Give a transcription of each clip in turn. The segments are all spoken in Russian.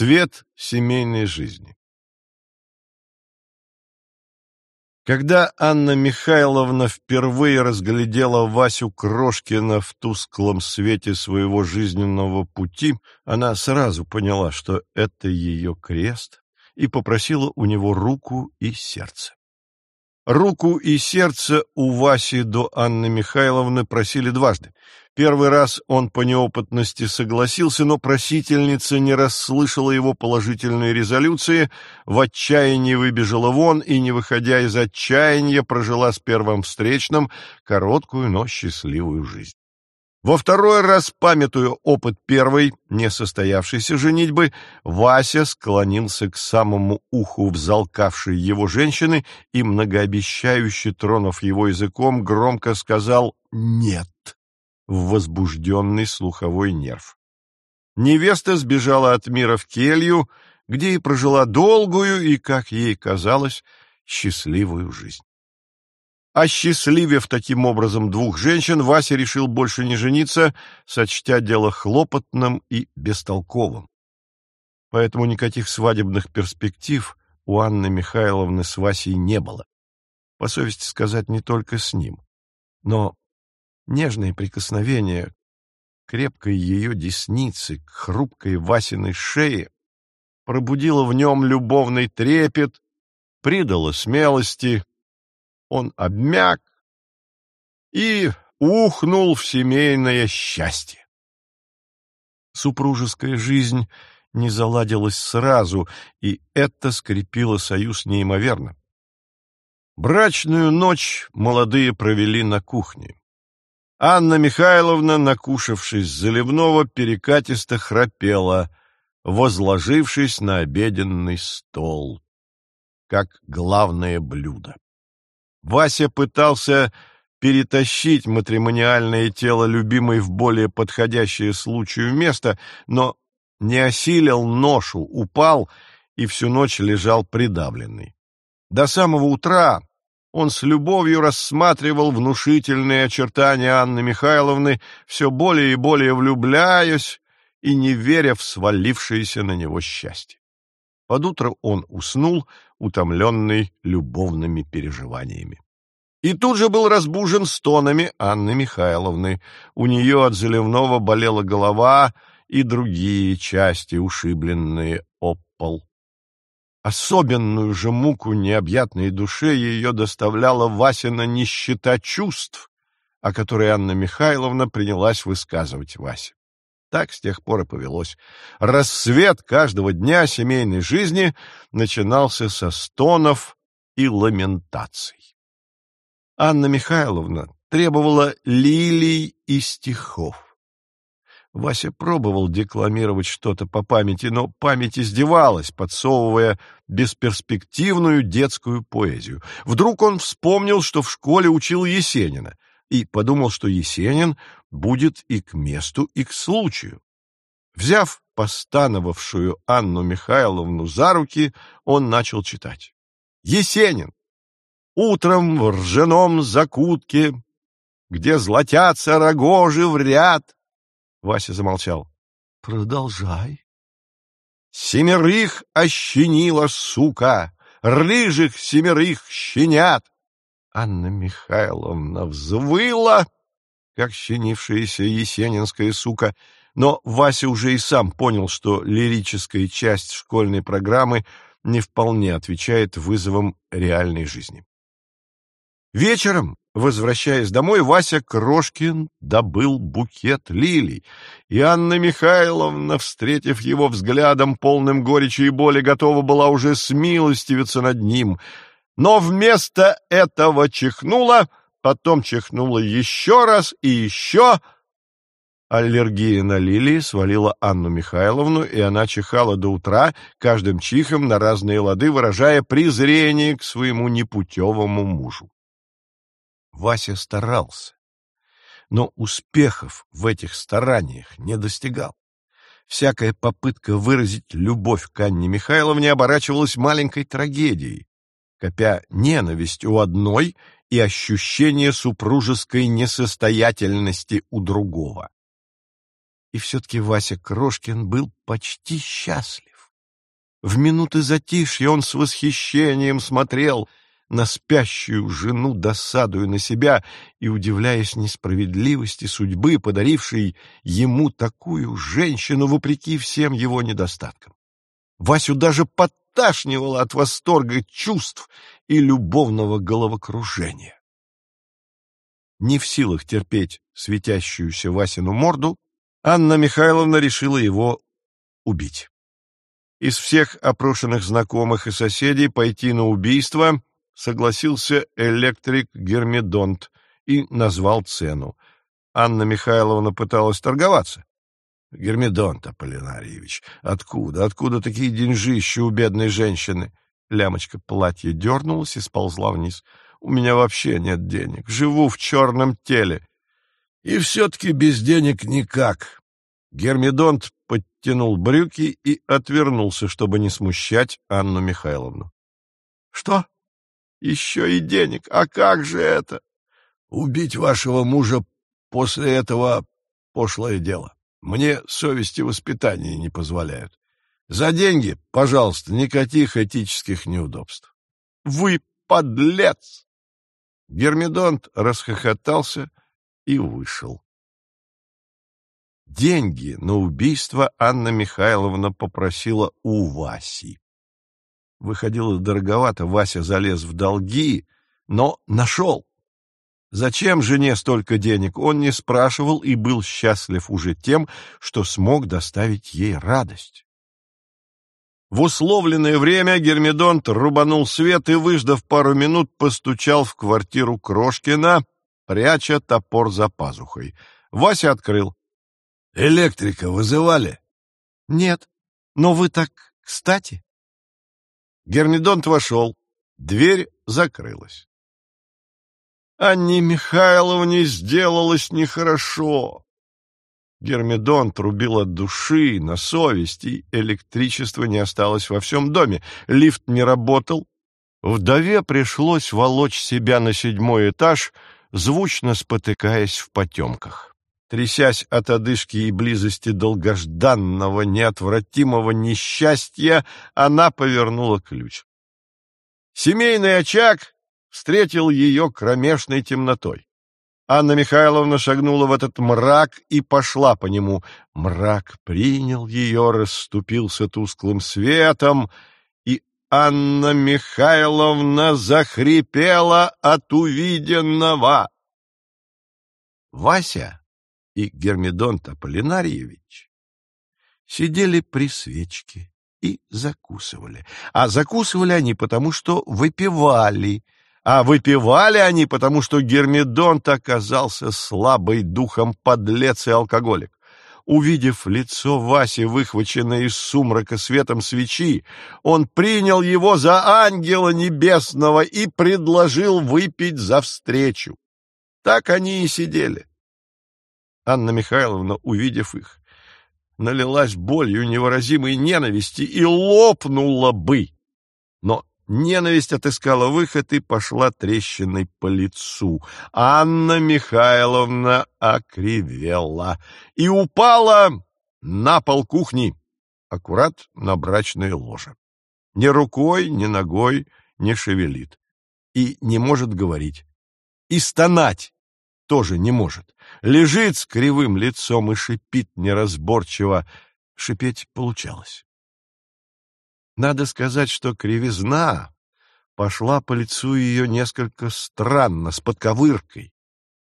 Рассвет семейной жизни Когда Анна Михайловна впервые разглядела Васю Крошкина в тусклом свете своего жизненного пути, она сразу поняла, что это ее крест, и попросила у него руку и сердце. Руку и сердце у Васи до Анны Михайловны просили дважды. Первый раз он по неопытности согласился, но просительница не расслышала его положительной резолюции, в отчаянии выбежала вон и, не выходя из отчаяния, прожила с первым встречным короткую, но счастливую жизнь. Во второй раз, памятуя опыт первой, несостоявшейся женитьбы, Вася склонился к самому уху взалкавшей его женщины и, многообещающе тронув его языком, громко сказал «нет» в возбужденный слуховой нерв. Невеста сбежала от мира в келью, где и прожила долгую и, как ей казалось, счастливую жизнь. Осчастливив таким образом двух женщин, Вася решил больше не жениться, сочтя дело хлопотным и бестолковым. Поэтому никаких свадебных перспектив у Анны Михайловны с Васей не было. По совести сказать, не только с ним. Но нежные прикосновения крепкой ее десницы к хрупкой Васиной шее пробудило в нем любовный трепет, придало смелости, он обмяк и ухнул в семейное счастье. Супружеская жизнь не заладилась сразу, и это скрепило союз неимоверно. Брачную ночь молодые провели на кухне. Анна Михайловна, накушавшись заливного, перекатисто храпела, возложившись на обеденный стол, как главное блюдо. Вася пытался перетащить матримониальное тело любимой в более подходящее случаю место, но не осилил ношу, упал и всю ночь лежал придавленный. До самого утра он с любовью рассматривал внушительные очертания Анны Михайловны, все более и более влюбляясь и не веря в свалившееся на него счастье. Под утро он уснул, утомленный любовными переживаниями. И тут же был разбужен стонами Анны Михайловны. У нее от заливного болела голова и другие части, ушибленные об пол. Особенную же муку необъятной душе ее доставляла Васина нищета чувств, о которой Анна Михайловна принялась высказывать Васе. Так с тех пор и повелось. Рассвет каждого дня семейной жизни начинался со стонов и ламентаций. Анна Михайловна требовала лилий и стихов. Вася пробовал декламировать что-то по памяти, но память издевалась, подсовывая бесперспективную детскую поэзию. Вдруг он вспомнил, что в школе учил Есенина, и подумал, что Есенин будет и к месту, и к случаю. Взяв постановавшую Анну Михайловну за руки, он начал читать. «Есенин! Утром в ржаном закутке, где златятся рогожи в ряд, Вася замолчал. «Продолжай». «Семерых ощенила сука, рыжих семерых щенят!» Анна Михайловна взвыла, как щенившаяся есенинская сука, но Вася уже и сам понял, что лирическая часть школьной программы не вполне отвечает вызовам реальной жизни. Вечером Возвращаясь домой, Вася Крошкин добыл букет лилий, и Анна Михайловна, встретив его взглядом, полным горечи и боли, готова была уже смилостивиться над ним. Но вместо этого чихнула, потом чихнула еще раз и еще... Аллергия на лилии свалила Анну Михайловну, и она чихала до утра, каждым чихом на разные лады, выражая презрение к своему непутевому мужу. Вася старался, но успехов в этих стараниях не достигал. Всякая попытка выразить любовь к Анне Михайловне оборачивалась маленькой трагедией, копя ненависть у одной и ощущение супружеской несостоятельности у другого. И все-таки Вася Крошкин был почти счастлив. В минуты затишья он с восхищением смотрел на спящую жену, досадуя на себя и удивляясь несправедливости судьбы, подарившей ему такую женщину вопреки всем его недостаткам. Васю даже подташнивало от восторга чувств и любовного головокружения. Не в силах терпеть светящуюся Васину морду, Анна Михайловна решила его убить. Из всех опрошенных знакомых и соседей пойти на убийство согласился электрик Гермидонт и назвал цену. Анна Михайловна пыталась торговаться. — Гермидонт Аполлинарьевич, откуда, откуда такие деньжища у бедной женщины? Лямочка платья дернулась и сползла вниз. — У меня вообще нет денег, живу в черном теле. И все-таки без денег никак. Гермидонт подтянул брюки и отвернулся, чтобы не смущать Анну Михайловну. — Что? Еще и денег. А как же это? Убить вашего мужа после этого пошлое дело. Мне совести воспитания не позволяют. За деньги, пожалуйста, никаких этических неудобств. Вы подлец! Гермидонт расхохотался и вышел. Деньги на убийство Анна Михайловна попросила у Васи. Выходило дороговато, Вася залез в долги, но нашел. Зачем жене столько денег, он не спрашивал и был счастлив уже тем, что смог доставить ей радость. В условленное время Гермидонт рубанул свет и, выждав пару минут, постучал в квартиру Крошкина, пряча топор за пазухой. Вася открыл. — Электрика вызывали? — Нет. Но вы так кстати. Гермидонт вошел. Дверь закрылась. Анне Михайловне сделалось нехорошо. Гермидон трубил от души, на совести, электричества не осталось во всем доме, лифт не работал. Вдове пришлось волочь себя на седьмой этаж, звучно спотыкаясь в потемках. Трясясь от одышки и близости долгожданного, неотвратимого несчастья, она повернула ключ. Семейный очаг встретил ее кромешной темнотой. Анна Михайловна шагнула в этот мрак и пошла по нему. Мрак принял ее, расступился тусклым светом, и Анна Михайловна захрипела от увиденного. Вася и Гермидонт Аполлинарьевич сидели при свечке и закусывали. А закусывали они потому, что выпивали — а выпивали они, потому что Гермидонт оказался слабой духом подлец и алкоголик. Увидев лицо Васи, выхваченное из сумрака светом свечи, он принял его за ангела небесного и предложил выпить за встречу. Так они и сидели. Анна Михайловна, увидев их, налилась болью невыразимой ненависти и лопнула бы. Но Ненависть отыскала выход и пошла трещиной по лицу. Анна Михайловна окривела и упала на пол кухни, аккурат на брачное ложе. Ни рукой, ни ногой не шевелит и не может говорить. И стонать тоже не может. Лежит с кривым лицом и шипит неразборчиво. Шипеть получалось. Надо сказать, что кривизна пошла по лицу ее несколько странно, с подковыркой.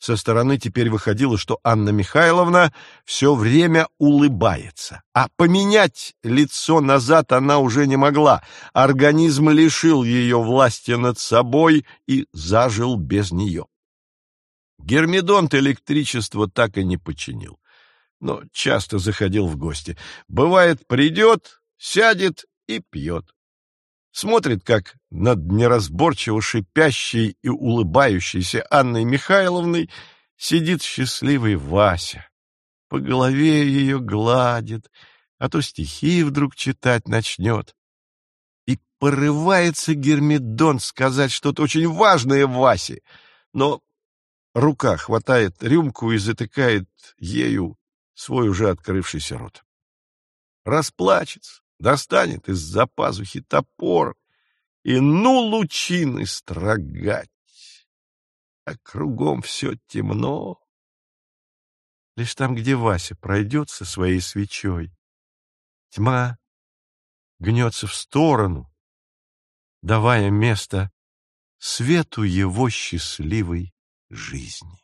Со стороны теперь выходило, что Анна Михайловна все время улыбается, а поменять лицо назад она уже не могла. Организм лишил ее власти над собой и зажил без нее. Гермидонт электричество так и не починил, но часто заходил в гости. Бывает, придет, сядет и пьет. Смотрит, как над неразборчиво шипящей и улыбающейся Анной Михайловной сидит счастливый Вася. По голове ее гладит, а то стихи вдруг читать начнет. И порывается Гермидон сказать что-то очень важное Васе, но рука хватает рюмку и затыкает ею свой уже открывшийся рот. Расплачется, достанет из-за пазухи топор и ну лучины строгать. А кругом все темно. Лишь там, где Вася пройдет со своей свечой, тьма гнется в сторону, давая место свету его счастливой жизни.